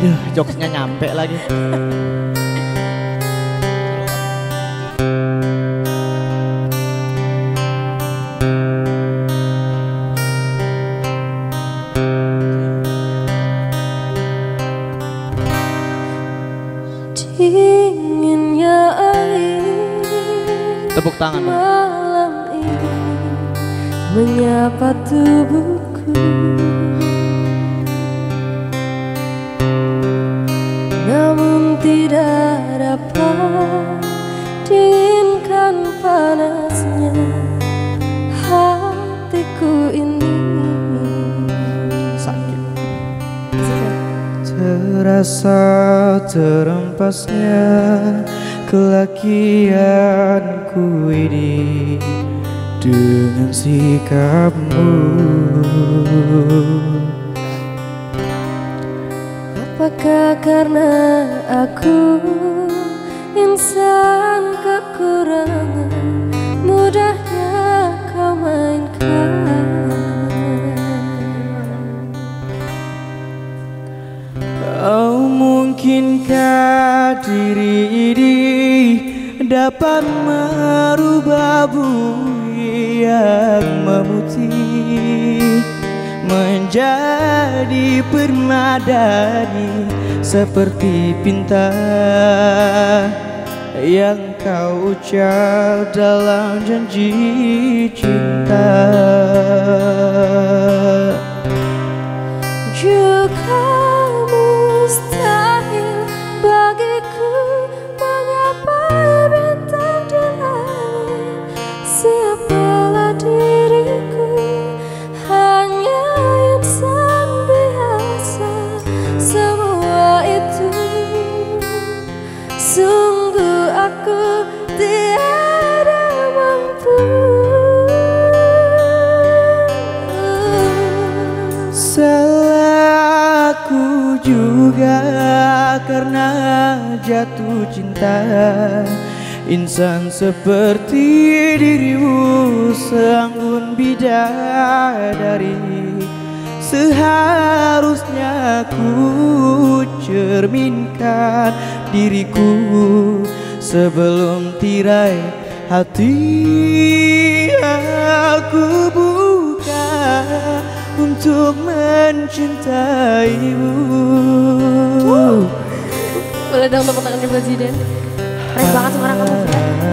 Aduh, jokesnya nyampe lagi. Dinginnya air Tepuk tangan. malam ini menyapa tubuhku Terasa terempasnya kelakianku ini dengan sikapmu. Apakah karena aku insan kekurangan dapat merubah bumi yang memutih Menjadi permadani seperti pinta Yang kau ucap dalam janji cinta mampu Salah aku juga karena jatuh cinta. Insan seperti dirimu seanggun bidadari. Seharusnya ku cerminkan diriku Sebelum tirai hati untuk mencintaimu. Boleh dong tepuk tangan presiden. Keren banget suara kamu. Fiat.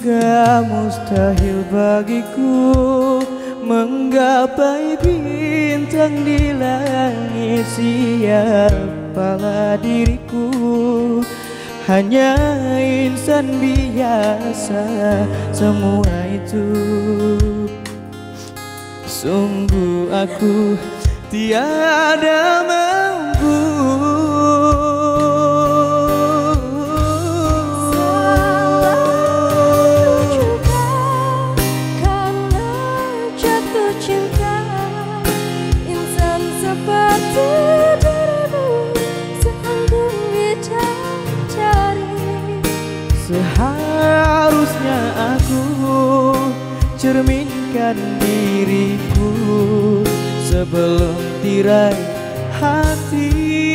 Juga mustahil bagiku menggapai bintang di langit. Siapalah diriku hanya insan biasa Semua itu. Sungguh aku tiada seperti dirimu Seanggun bidadari Seharusnya aku cerminkan diriku Sebelum tirai hati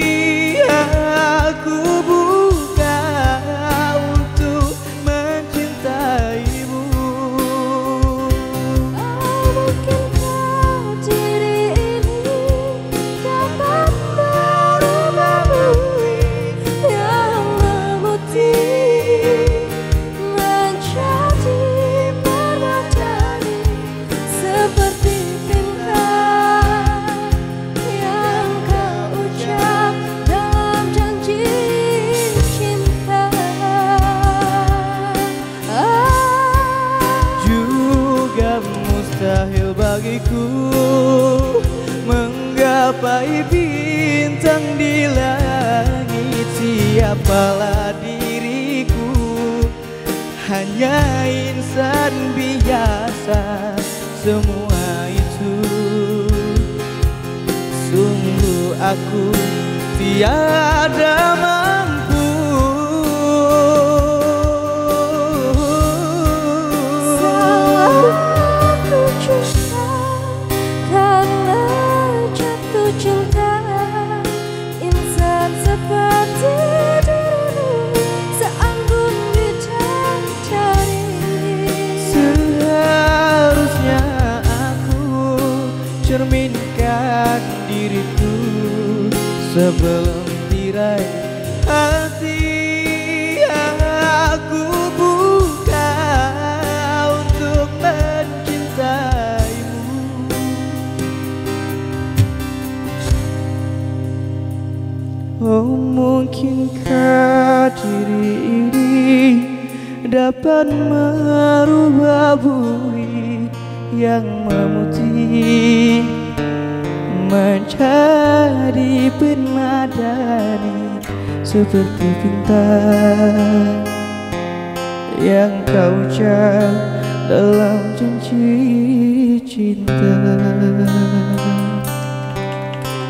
bagiku Menggapai bintang di langit. Siapalah diriku Hanya insan biasa Semua itu. Sungguh aku tiada masalah sebelum tirai hati aku buka untuk mencintaimu. Oh mungkinkah diri ini dapat merubah bumi yang memutih menjadi penadani seperti bintang yang kau ucap dalam janji cinta.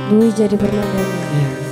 Dwi jadi bernadanya